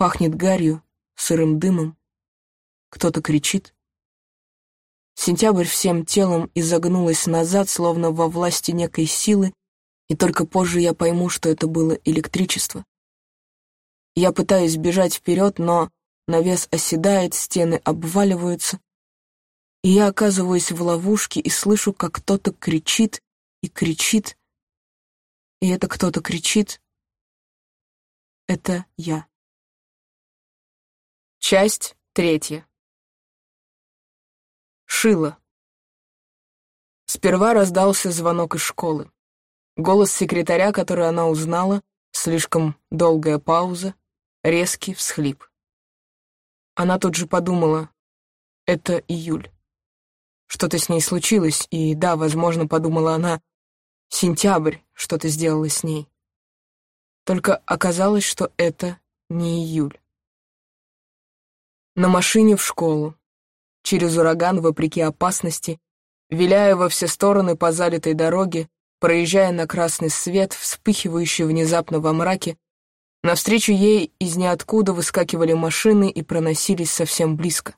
Пахнет гарью, сырым дымом. Кто-то кричит. Сентябрь всем телом изогнулась назад, словно во власти некой силы, и только позже я пойму, что это было электричество. Я пытаюсь бежать вперед, но навес оседает, стены обваливаются, и я оказываюсь в ловушке и слышу, как кто-то кричит и кричит, и это кто-то кричит. Это я. Часть третья. Шила. Сперва раздался звонок из школы. Голос секретаря, который она узнала, слишком долгая пауза, резкий всхлип. Она тут же подумала, это июль. Что-то с ней случилось, и да, возможно, подумала она, сентябрь что-то сделало с ней. Только оказалось, что это не июль. На машине в школу, через ураган, вопреки опасности, виляя во все стороны по залитой дороге, проезжая на красный свет, вспыхивающий внезапно во мраке, навстречу ей из ниоткуда выскакивали машины и проносились совсем близко.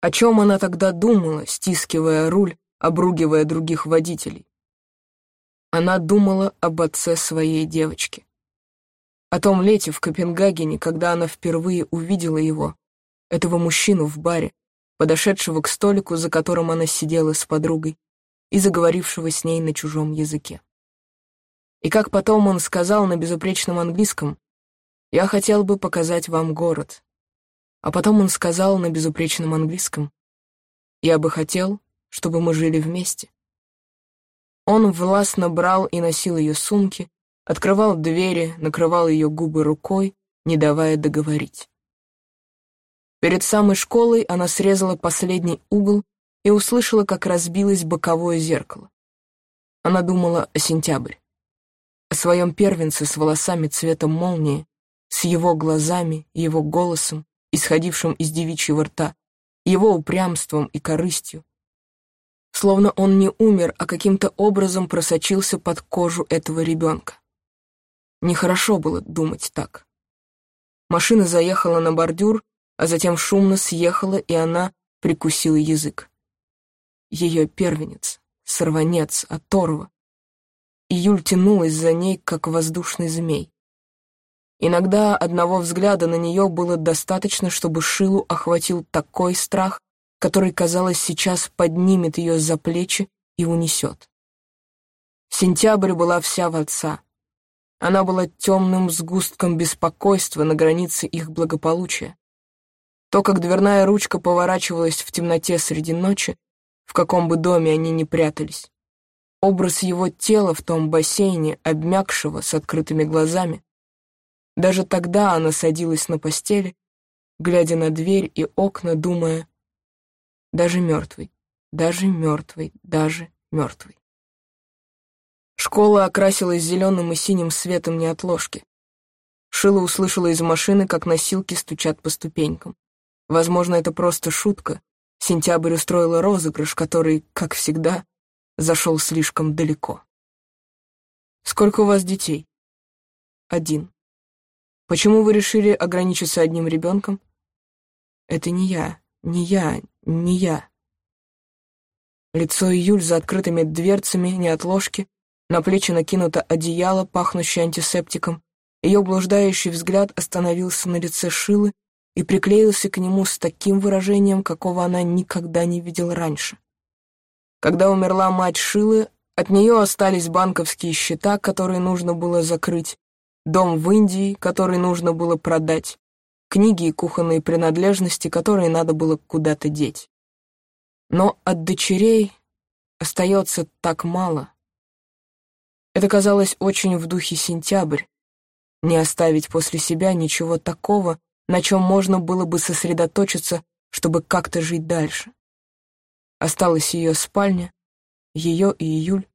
О чем она тогда думала, стискивая руль, обругивая других водителей? Она думала об отце своей девочки. О том лете в Копенгагене, когда она впервые увидела его, этого мужчину в баре, подошедшего к столику, за которым она сидела с подругой, и заговорившего с ней на чужом языке. И как потом он сказал на безупречном английском, «Я хотел бы показать вам город, а потом он сказал на безупречном английском, «Я бы хотел, чтобы мы жили вместе». Он властно брал и носил ее сумки, открывал двери, накрывал ее губы рукой, не давая договорить. Перед самой школой она срезала последний угол и услышала, как разбилось боковое зеркало. Она думала о сентябрь, о своем первенце с волосами цвета молнии, с его глазами и его голосом, исходившим из девичьего рта, его упрямством и корыстью. Словно он не умер, а каким-то образом просочился под кожу этого ребенка. Нехорошо было думать так. Машина заехала на бордюр, а затем шумно съехала, и она прикусила язык. Ее первенец, сорванец, оторва. Июль тянулась за ней, как воздушный змей. Иногда одного взгляда на нее было достаточно, чтобы Шилу охватил такой страх, который, казалось, сейчас поднимет ее за плечи и унесет. Сентябрь была вся в отца. Она была темным сгустком беспокойства на границе их благополучия. То, как дверная ручка поворачивалась в темноте среди ночи, в каком бы доме они ни прятались. Образ его тела в том бассейне, обмякшего с открытыми глазами, даже тогда она садилась на постели, глядя на дверь и окна, думая, даже мертвый, даже мертвый, даже мертвый. Школа окрасилась зеленым и синим светом неотложки. Шила услышала из машины, как носилки стучат по ступенькам. Возможно, это просто шутка. Сентябрь устроила розыгрыш, который, как всегда, зашел слишком далеко. «Сколько у вас детей?» «Один». Почему вы решили ограничиться одним ребенком? Это не я, не я, не я. Лицо Июль за открытыми дверцами, не отложки, на плечи накинуто одеяло, пахнущее антисептиком. Ее блуждающий взгляд остановился на лице Шилы и приклеился к нему с таким выражением, какого она никогда не видела раньше. Когда умерла мать Шилы, от нее остались банковские счета, которые нужно было закрыть, дом в Индии, который нужно было продать, книги и кухонные принадлежности, которые надо было куда-то деть. Но от дочерей остается так мало. Это казалось очень в духе сентябрь, не оставить после себя ничего такого, на чем можно было бы сосредоточиться, чтобы как-то жить дальше. Осталась ее спальня, ее и июль,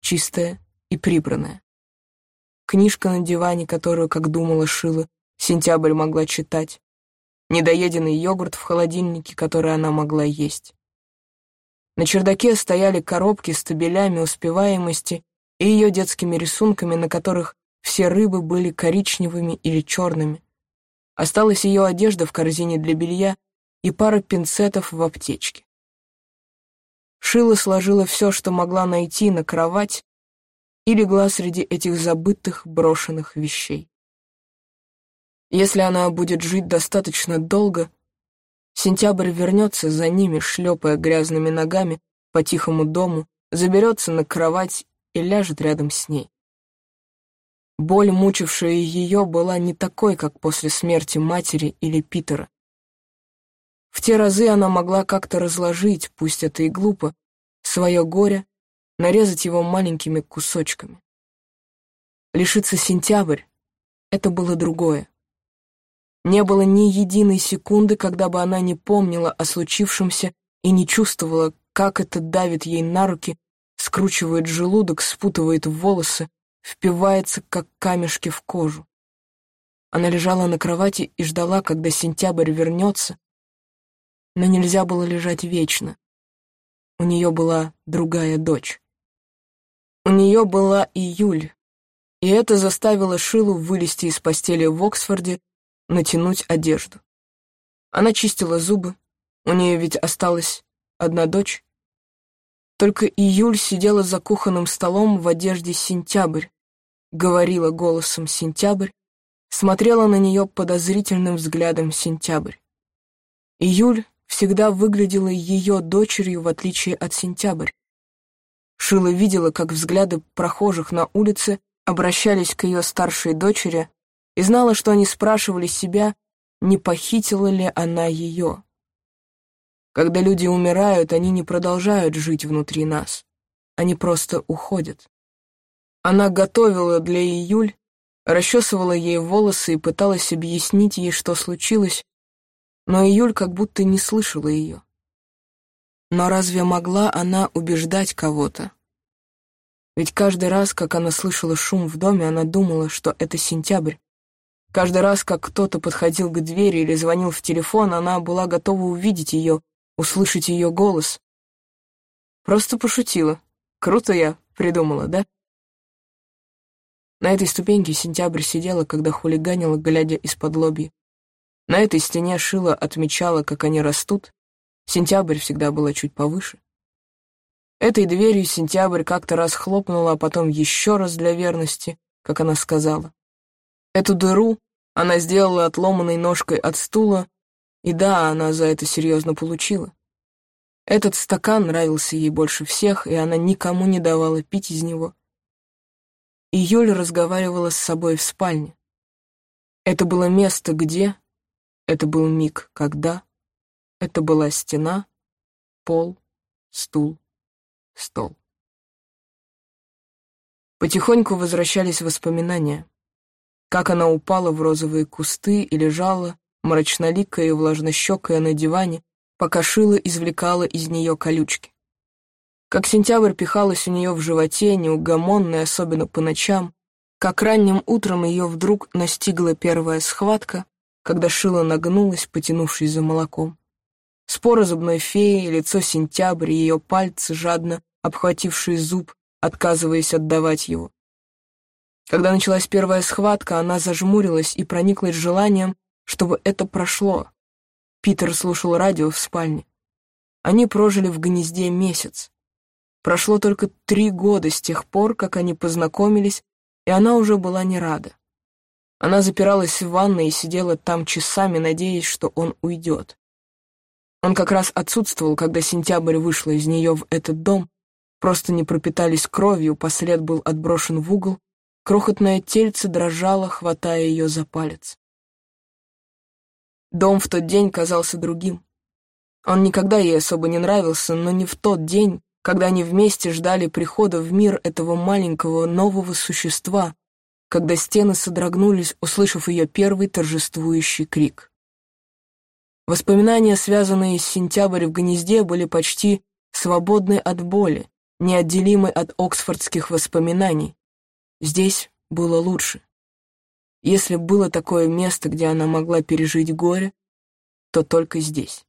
чистая и прибранная книжка на диване, которую, как думала Шила, сентябрь могла читать, недоеденный йогурт в холодильнике, который она могла есть. На чердаке стояли коробки с табелями успеваемости и ее детскими рисунками, на которых все рыбы были коричневыми или черными, Осталась ее одежда в корзине для белья и пара пинцетов в аптечке. Шила сложила все, что могла найти, на кровать и легла среди этих забытых, брошенных вещей. Если она будет жить достаточно долго, сентябрь вернется за ними, шлепая грязными ногами по тихому дому, заберется на кровать и ляжет рядом с ней. Боль, мучившая ее, была не такой, как после смерти матери или Питера. В те разы она могла как-то разложить, пусть это и глупо, свое горе, нарезать его маленькими кусочками. Лишиться сентябрь — это было другое. Не было ни единой секунды, когда бы она не помнила о случившемся и не чувствовала, как это давит ей на руки, скручивает желудок, спутывает волосы, впивается, как камешки в кожу. Она лежала на кровати и ждала, когда сентябрь вернется, но нельзя было лежать вечно. У нее была другая дочь. У нее была июль, и это заставило Шилу вылезти из постели в Оксфорде, натянуть одежду. Она чистила зубы, у нее ведь осталась одна дочь. Только июль сидела за кухонным столом в одежде сентябрь, говорила голосом сентябрь, смотрела на нее подозрительным взглядом сентябрь. Июль всегда выглядела ее дочерью, в отличие от сентябрь. Шила видела, как взгляды прохожих на улице обращались к ее старшей дочери и знала, что они спрашивали себя, не похитила ли она ее. Когда люди умирают, они не продолжают жить внутри нас, они просто уходят. Она готовила для Июль, расчесывала ей волосы и пыталась объяснить ей, что случилось, но Июль как будто не слышала ее. Но разве могла она убеждать кого-то? Ведь каждый раз, как она слышала шум в доме, она думала, что это сентябрь. Каждый раз, как кто-то подходил к двери или звонил в телефон, она была готова увидеть ее, услышать ее голос. Просто пошутила. Круто я придумала, да? На этой ступеньке сентябрь сидела, когда хулиганила, глядя из-под лобья. На этой стене Шила отмечала, как они растут. Сентябрь всегда была чуть повыше. Этой дверью сентябрь как-то раз хлопнула, а потом еще раз для верности, как она сказала. Эту дыру она сделала отломанной ножкой от стула, и да, она за это серьезно получила. Этот стакан нравился ей больше всех, и она никому не давала пить из него и Юля разговаривала с собой в спальне. Это было место где, это был миг когда, это была стена, пол, стул, стол. Потихоньку возвращались воспоминания. Как она упала в розовые кусты и лежала, мрачноликая и влажнощекая на диване, пока Шила извлекала из нее колючки. Как сентябрь пихалась у нее в животе, неугомонная, особенно по ночам, как ранним утром ее вдруг настигла первая схватка, когда Шила нагнулась, потянувшись за молоком. Спора зубной феи, лицо сентябрь, ее пальцы, жадно обхватившие зуб, отказываясь отдавать его. Когда началась первая схватка, она зажмурилась и прониклась желанием, чтобы это прошло. Питер слушал радио в спальне. Они прожили в гнезде месяц. Прошло только три года с тех пор, как они познакомились, и она уже была не рада. Она запиралась в ванной и сидела там часами, надеясь, что он уйдет. Он как раз отсутствовал, когда сентябрь вышла из нее в этот дом, просто не пропитались кровью, послед был отброшен в угол, крохотное тельце дрожало, хватая ее за палец. Дом в тот день казался другим. Он никогда ей особо не нравился, но не в тот день, когда они вместе ждали прихода в мир этого маленького нового существа, когда стены содрогнулись, услышав ее первый торжествующий крик. Воспоминания, связанные с сентябрь в гнезде, были почти свободны от боли, неотделимы от оксфордских воспоминаний. Здесь было лучше. Если было такое место, где она могла пережить горе, то только здесь.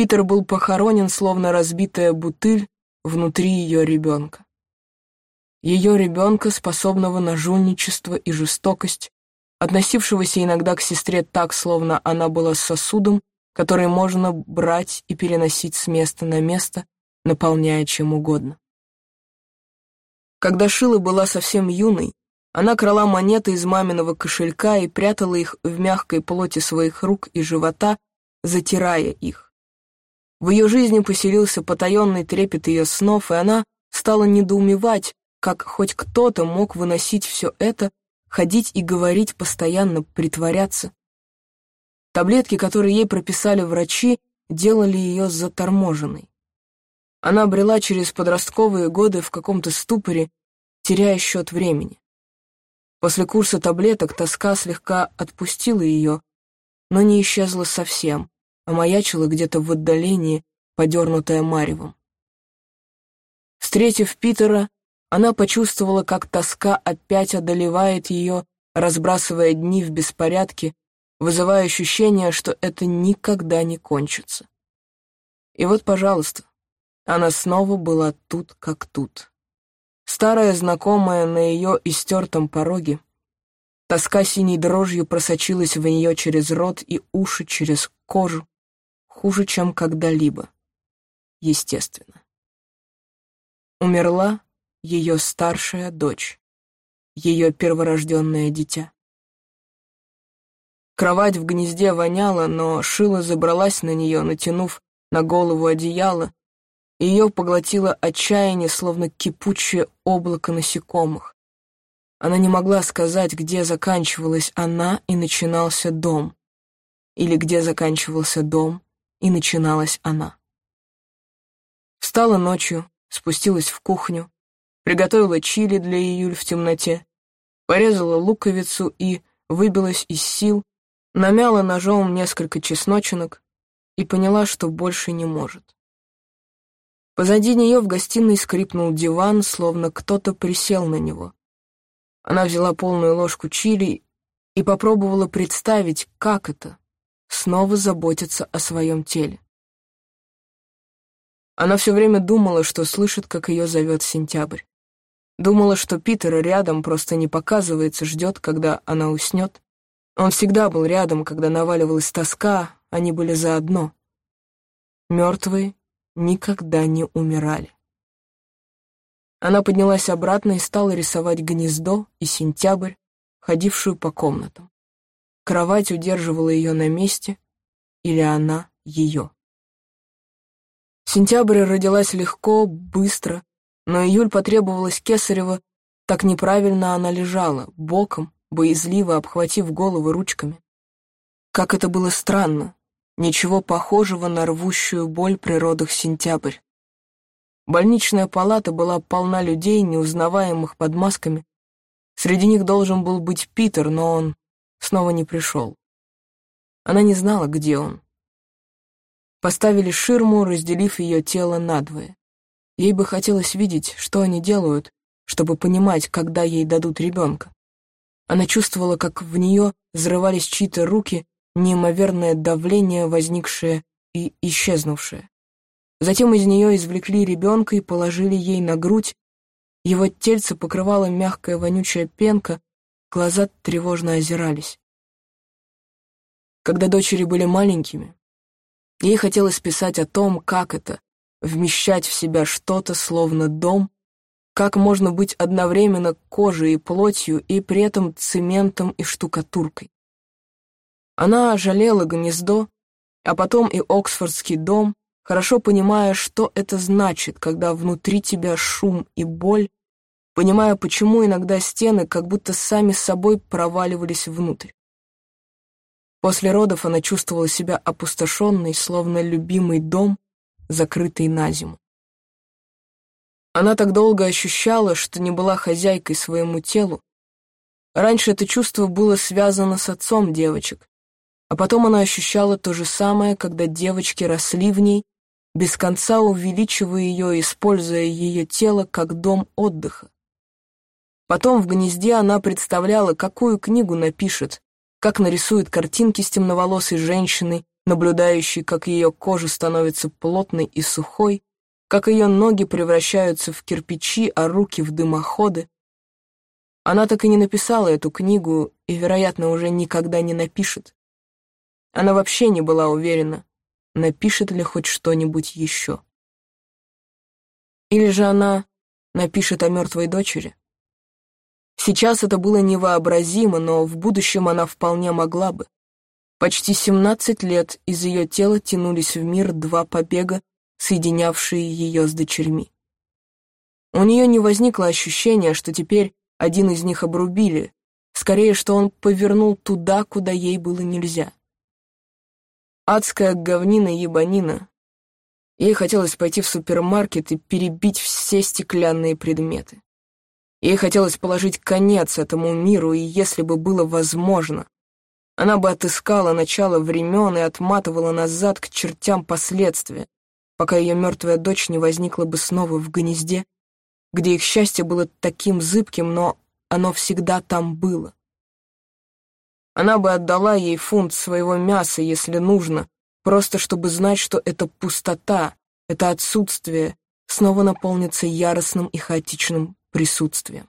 Питер был похоронен, словно разбитая бутыль, внутри ее ребенка. Ее ребенка, способного на жульничество и жестокость, относившегося иногда к сестре так, словно она была сосудом, который можно брать и переносить с места на место, наполняя чем угодно. Когда Шила была совсем юной, она крала монеты из маминого кошелька и прятала их в мягкой плоти своих рук и живота, затирая их. В ее жизни поселился потаенный трепет ее снов, и она стала недоумевать, как хоть кто-то мог выносить все это, ходить и говорить, постоянно притворяться. Таблетки, которые ей прописали врачи, делали ее заторможенной. Она брела через подростковые годы в каком-то ступоре, теряя счет времени. После курса таблеток тоска слегка отпустила ее, но не исчезла совсем, а маячила где-то в отдалении, подернутая маревом. Встретив Питера, она почувствовала, как тоска опять одолевает ее, разбрасывая дни в беспорядке, вызывая ощущение, что это никогда не кончится. И вот, пожалуйста, она снова была тут, как тут. Старая знакомая на ее истертом пороге. Тоска синей дрожью просочилась в нее через рот и уши, через кожу. Хуже, чем когда-либо. Естественно. Умерла ее старшая дочь, ее перворожденное дитя. Кровать в гнезде воняла, но Шила забралась на нее, натянув на голову одеяло, ее поглотило отчаяние, словно кипучее облако насекомых. Она не могла сказать, где заканчивалась она и начинался дом, или где заканчивался дом и начиналась она. Встала ночью, спустилась в кухню, приготовила чили для июль в темноте, порезала луковицу и выбилась из сил, намяла ножом несколько чесночинок и поняла, что больше не может. Позади нее в гостиной скрипнул диван, словно кто-то присел на него. Она взяла полную ложку чили и попробовала представить, как это — снова заботиться о своем теле. Она все время думала, что слышит, как ее зовет сентябрь. Думала, что Питер рядом просто не показывается, ждет, когда она уснет. Он всегда был рядом, когда наваливалась тоска, они были заодно. Мертвые никогда не умирали. Она поднялась обратно и стала рисовать гнездо и сентябрь, ходившую по комнатам. Кровать удерживала ее на месте, или она ее. Сентябрь родилась легко, быстро, но июль потребовалась Кесарева, так неправильно она лежала, боком, боязливо обхватив голову ручками. Как это было странно, Ничего похожего на рвущую боль при родах сентябрь. Больничная палата была полна людей, неузнаваемых под масками. Среди них должен был быть Питер, но он снова не пришел. Она не знала, где он. Поставили ширму, разделив ее тело надвое. Ей бы хотелось видеть, что они делают, чтобы понимать, когда ей дадут ребенка. Она чувствовала, как в нее взрывались чьи-то руки неимоверное давление, возникшее и исчезнувшее. Затем из нее извлекли ребенка и положили ей на грудь. Его тельце покрывала мягкая вонючая пенка, глаза тревожно озирались. Когда дочери были маленькими, ей хотелось писать о том, как это — вмещать в себя что-то, словно дом, как можно быть одновременно кожей и плотью и при этом цементом и штукатуркой. Она жалела гнездо, а потом и Оксфордский дом, хорошо понимая, что это значит, когда внутри тебя шум и боль, понимая, почему иногда стены как будто сами собой проваливались внутрь. После родов она чувствовала себя опустошенной, словно любимый дом, закрытый на зиму. Она так долго ощущала, что не была хозяйкой своему телу. Раньше это чувство было связано с отцом девочек, а потом она ощущала то же самое, когда девочки росли в ней, без конца увеличивая ее, используя ее тело как дом отдыха. Потом в гнезде она представляла, какую книгу напишет, как нарисует картинки с темноволосой женщиной, наблюдающей, как ее кожа становится плотной и сухой, как ее ноги превращаются в кирпичи, а руки в дымоходы. Она так и не написала эту книгу и, вероятно, уже никогда не напишет. Она вообще не была уверена, напишет ли хоть что-нибудь еще. Или же она напишет о мертвой дочери. Сейчас это было невообразимо, но в будущем она вполне могла бы. Почти 17 лет из ее тела тянулись в мир два побега, соединявшие ее с дочерьми. У нее не возникло ощущения, что теперь один из них обрубили, скорее, что он повернул туда, куда ей было нельзя. Адская говнина-ебанина. Ей хотелось пойти в супермаркет и перебить все стеклянные предметы. Ей хотелось положить конец этому миру, и если бы было возможно, она бы отыскала начало времен и отматывала назад к чертям последствия, пока ее мертвая дочь не возникла бы снова в гнезде, где их счастье было таким зыбким, но оно всегда там было. Она бы отдала ей фунт своего мяса, если нужно, просто чтобы знать, что эта пустота, это отсутствие снова наполнится яростным и хаотичным присутствием.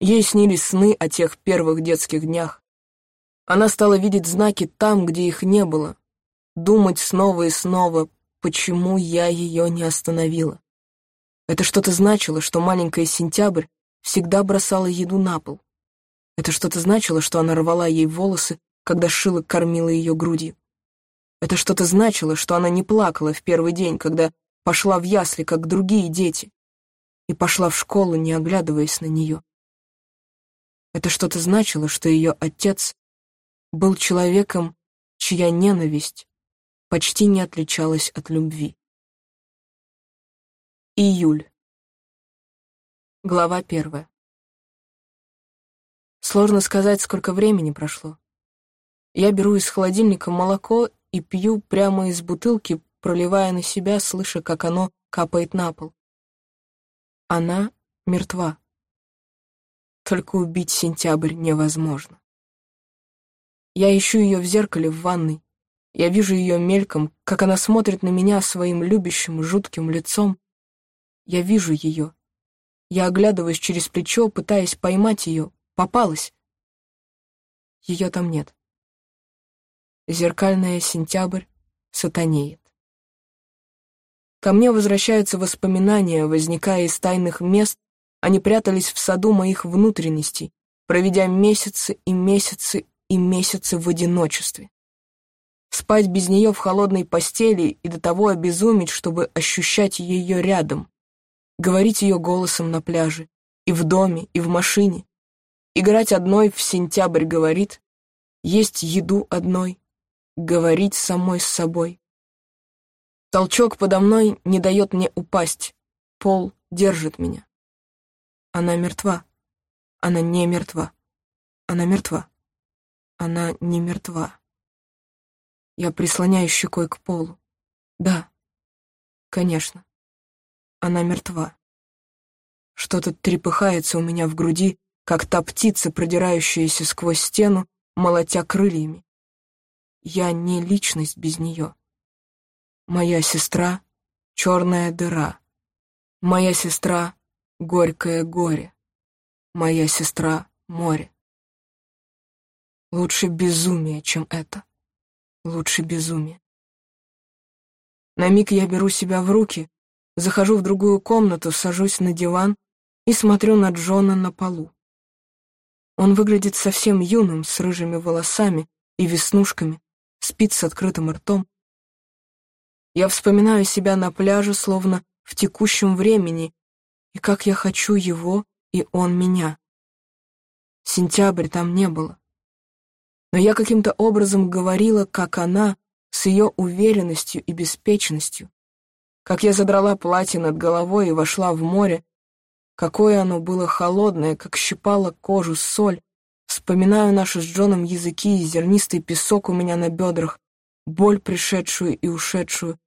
Ей снились сны о тех первых детских днях. Она стала видеть знаки там, где их не было, думать снова и снова, почему я ее не остановила. Это что-то значило, что маленькая Сентябрь всегда бросала еду на пол. Это что-то значило, что она рвала ей волосы, когда Шила кормила ее грудью. Это что-то значило, что она не плакала в первый день, когда пошла в ясли, как другие дети, и пошла в школу, не оглядываясь на нее. Это что-то значило, что ее отец был человеком, чья ненависть почти не отличалась от любви. Июль. Глава первая. Сложно сказать, сколько времени прошло. Я беру из холодильника молоко и пью прямо из бутылки, проливая на себя, слыша, как оно капает на пол. Она мертва. Только убить сентябрь невозможно. Я ищу ее в зеркале в ванной. Я вижу ее мельком, как она смотрит на меня своим любящим, жутким лицом. Я вижу ее. Я оглядываюсь через плечо, пытаясь поймать ее. Попалась. Ее там нет. Зеркальная сентябрь сатанеет. Ко мне возвращаются воспоминания, возникая из тайных мест, они прятались в саду моих внутренностей, проведя месяцы и месяцы и месяцы в одиночестве. Спать без нее в холодной постели и до того обезуметь, чтобы ощущать ее рядом, говорить ее голосом на пляже, и в доме, и в машине, играть одной в сентябрь говорит, есть еду одной, говорить самой с собой. Толчок подо мной не дает мне упасть. Пол держит меня. Она мертва. Она не мертва. Она мертва. Она не мертва. Я прислоняю щекой к полу. Да, конечно. Она мертва. Что-то трепыхается у меня в груди, как та птица, продирающаяся сквозь стену, молотя крыльями. Я не личность без нее. Моя сестра — черная дыра. Моя сестра — горькое горе. Моя сестра — море. Лучше безумие, чем это. Лучше безумие. На миг я беру себя в руки, захожу в другую комнату, сажусь на диван и смотрю на Джона на полу. Он выглядит совсем юным, с рыжими волосами и веснушками, спит с открытым ртом, я вспоминаю себя на пляже, словно в текущем времени, и как я хочу его, и он меня. Сентябрь там не было. Но я каким-то образом говорила, как она, с ее уверенностью и беспечностью, как я задрала платье над головой и вошла в море, какое оно было холодное, как щипало кожу соль, вспоминаю наши с Джоном языки и зернистый песок у меня на бедрах, боль пришедшую и ушедшую,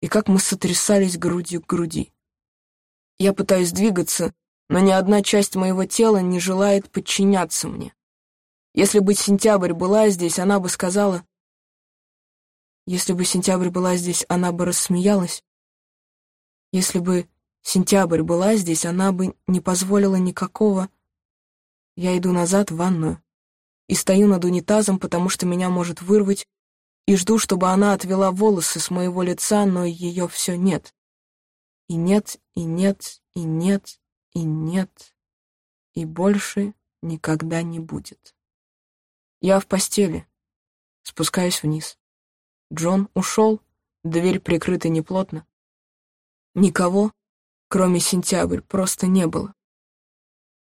и как мы сотрясались грудью к груди. Я пытаюсь двигаться, но ни одна часть моего тела не желает подчиняться мне. Если бы сентябрь была здесь, она бы сказала... Если бы сентябрь была здесь, она бы рассмеялась. Если бы Сентябрь была здесь, она бы не позволила никакого... Я иду назад в ванную и стою над унитазом, потому что меня может вырвать, и жду, чтобы она отвела волосы с моего лица, но ее все нет. И нет, и нет, и нет, и нет, и больше никогда не будет. Я в постели, спускаюсь вниз. Джон ушел, дверь прикрыта неплотно. Никого, кроме сентябрь, просто не было.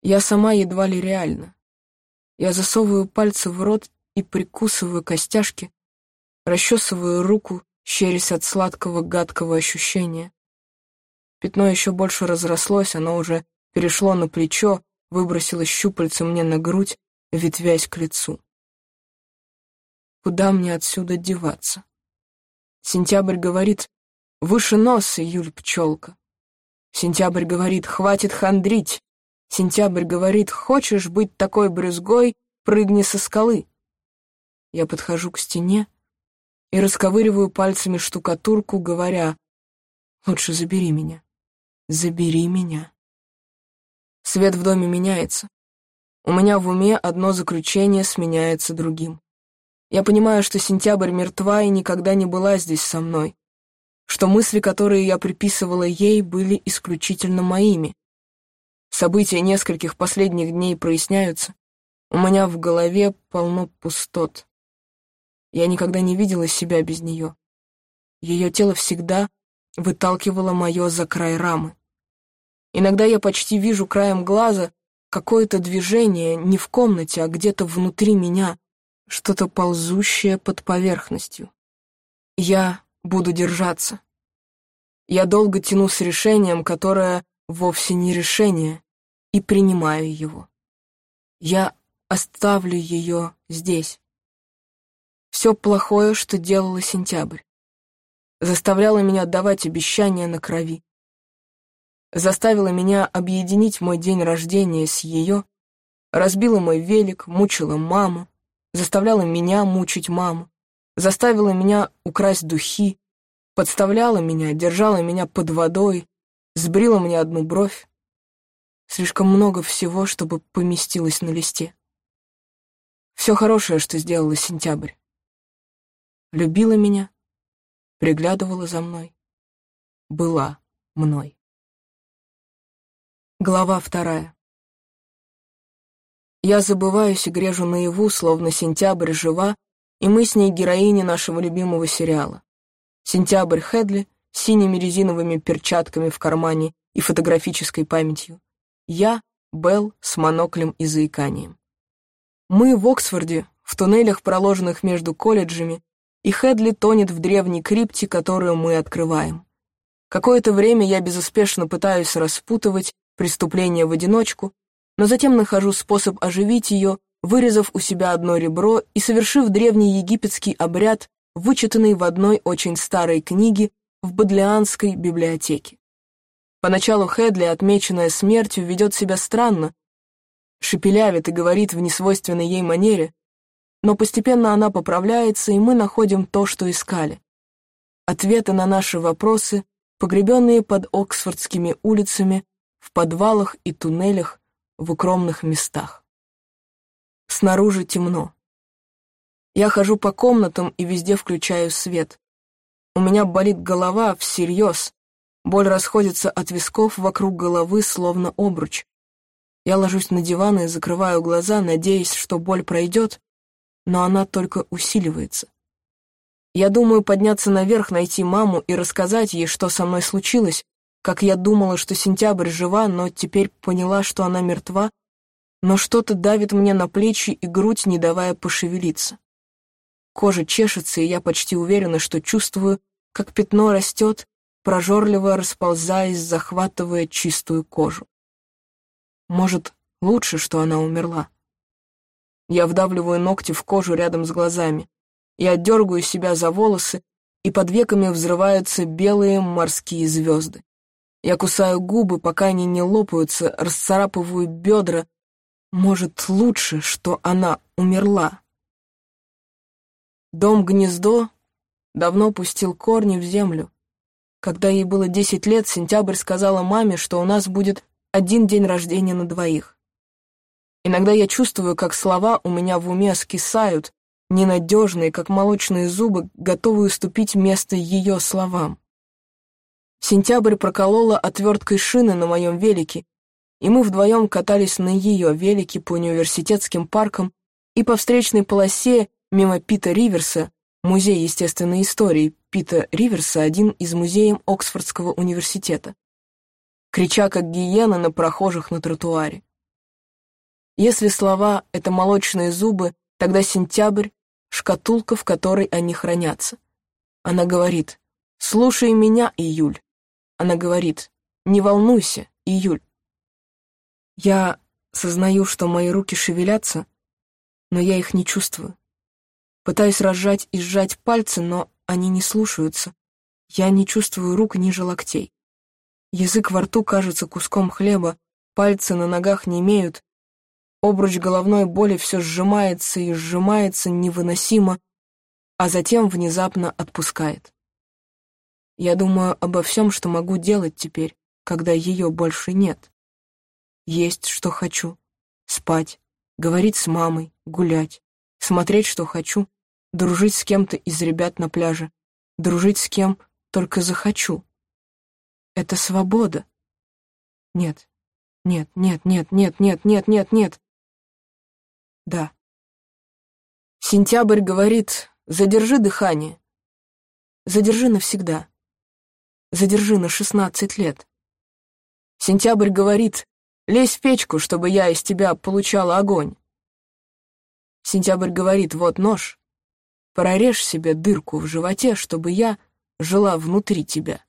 Я сама едва ли реальна. Я засовываю пальцы в рот и прикусываю костяшки, расчесываю руку, щерясь от сладкого гадкого ощущения. Пятно еще больше разрослось, оно уже перешло на плечо, выбросило щупальца мне на грудь, ветвясь к лицу. Куда мне отсюда деваться? Сентябрь говорит, выше носа, Юль пчелка. Сентябрь говорит, хватит хандрить. Сентябрь говорит, хочешь быть такой брюзгой, прыгни со скалы. Я подхожу к стене и расковыриваю пальцами штукатурку, говоря, лучше забери меня, забери меня. Свет в доме меняется. У меня в уме одно заключение сменяется другим. Я понимаю, что сентябрь мертва и никогда не была здесь со мной, что мысли, которые я приписывала ей, были исключительно моими. События нескольких последних дней проясняются. У меня в голове полно пустот. Я никогда не видела себя без нее. Ее тело всегда выталкивало мое за край рамы. Иногда я почти вижу краем глаза какое-то движение не в комнате, а где-то внутри меня, что-то ползущее под поверхностью. Я буду держаться. Я долго тяну с решением, которое вовсе не решение, и принимаю его. Я оставлю ее здесь. Все плохое, что делала сентябрь. Заставляла меня давать обещания на крови. Заставила меня объединить мой день рождения с ее, разбила мой велик, мучила маму, заставляла меня мучить маму, заставила меня украсть духи, подставляла меня, держала меня под водой, сбрила мне одну бровь. Слишком много всего, чтобы поместилось на листе. Все хорошее, что сделала сентябрь. Любила меня, приглядывала за мной, была мной. Глава вторая. Я забываюсь и грежу наяву, словно сентябрь жива, и мы с ней героини нашего любимого сериала. Сентябрь Хедли с синими резиновыми перчатками в кармане и фотографической памятью. Я — Белл с моноклем и заиканием. Мы в Оксфорде, в туннелях, проложенных между колледжами, и Хедли тонет в древней крипте, которую мы открываем. Какое-то время я безуспешно пытаюсь распутывать преступление в одиночку, но затем нахожу способ оживить ее, вырезав у себя одно ребро и совершив древний египетский обряд, вычитанный в одной очень старой книге в Бодлианской библиотеке. Поначалу Хедли, отмеченная смертью, ведет себя странно, шепелявит и говорит в несвойственной ей манере, но постепенно она поправляется, и мы находим то, что искали. Ответы на наши вопросы, погребенные под Оксфордскими улицами, в подвалах и туннелях, в укромных местах. Снаружи темно. Я хожу по комнатам и везде включаю свет. У меня болит голова всерьез. Боль расходится от висков вокруг головы, словно обруч. Я ложусь на диван и закрываю глаза, надеясь, что боль пройдет, но она только усиливается. Я думаю подняться наверх, найти маму и рассказать ей, что со мной случилось, как я думала, что сентябрь жива, но теперь поняла, что она мертва, но что-то давит мне на плечи и грудь, не давая пошевелиться. Кожа чешется, и я почти уверена, что чувствую, как пятно растет, прожорливо расползаясь, захватывая чистую кожу. Может, лучше, что она умерла. Я вдавливаю ногти в кожу рядом с глазами. Я дергаю себя за волосы, и под веками взрываются белые морские звезды. Я кусаю губы, пока они не лопаются, расцарапываю бедра. Может, лучше, что она умерла. Дом-гнездо давно пустил корни в землю. Когда ей было десять лет, Сентябрь сказала маме, что у нас будет один день рождения на двоих. Иногда я чувствую, как слова у меня в уме скисают, ненадежные, как молочные зубы, готовые уступить место ее словам. Сентябрь проколола отверткой шины на моем велике, и мы вдвоем катались на ее велике по университетским паркам и по встречной полосе мимо Пита Риверса, музей естественной истории Пита Риверса, один из музеев Оксфордского университета, крича как гиена на прохожих на тротуаре. Если слова — это молочные зубы, тогда сентябрь — шкатулка, в которой они хранятся. Она говорит «Слушай меня, июль». Она говорит «Не волнуйся, июль». Я сознаю, что мои руки шевелятся, но я их не чувствую. Пытаюсь разжать и сжать пальцы, но они не слушаются. Я не чувствую рук ниже локтей. Язык во рту кажется куском хлеба, пальцы на ногах не имеют. Обруч головной боли все сжимается и сжимается невыносимо, а затем внезапно отпускает. Я думаю обо всем, что могу делать теперь, когда ее больше нет есть, что хочу, спать, говорить с мамой, гулять, смотреть, что хочу, дружить с кем-то из ребят на пляже, дружить с кем только захочу. Это свобода. Нет, нет, нет, нет, нет, нет, нет, нет, нет. Да. Сентябрь говорит, задержи дыхание. Задержи навсегда. Задержи на шестнадцать лет. Сентябрь говорит, Лезь в печку, чтобы я из тебя получала огонь. Сентябрь говорит, вот нож. Прорежь себе дырку в животе, чтобы я жила внутри тебя.